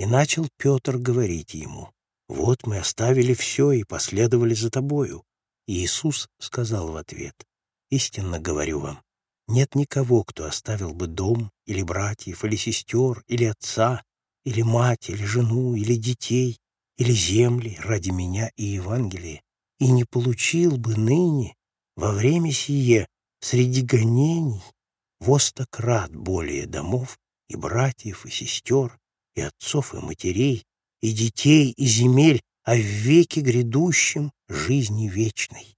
И начал Петр говорить ему, «Вот мы оставили все и последовали за тобою». И Иисус сказал в ответ, «Истинно говорю вам, нет никого, кто оставил бы дом, или братьев, или сестер, или отца, или мать, или жену, или детей, или земли ради меня и Евангелия, и не получил бы ныне во время сие среди гонений во стократ более домов и братьев, и сестер, и отцов, и матерей, и детей, и земель, а в веке грядущем жизни вечной.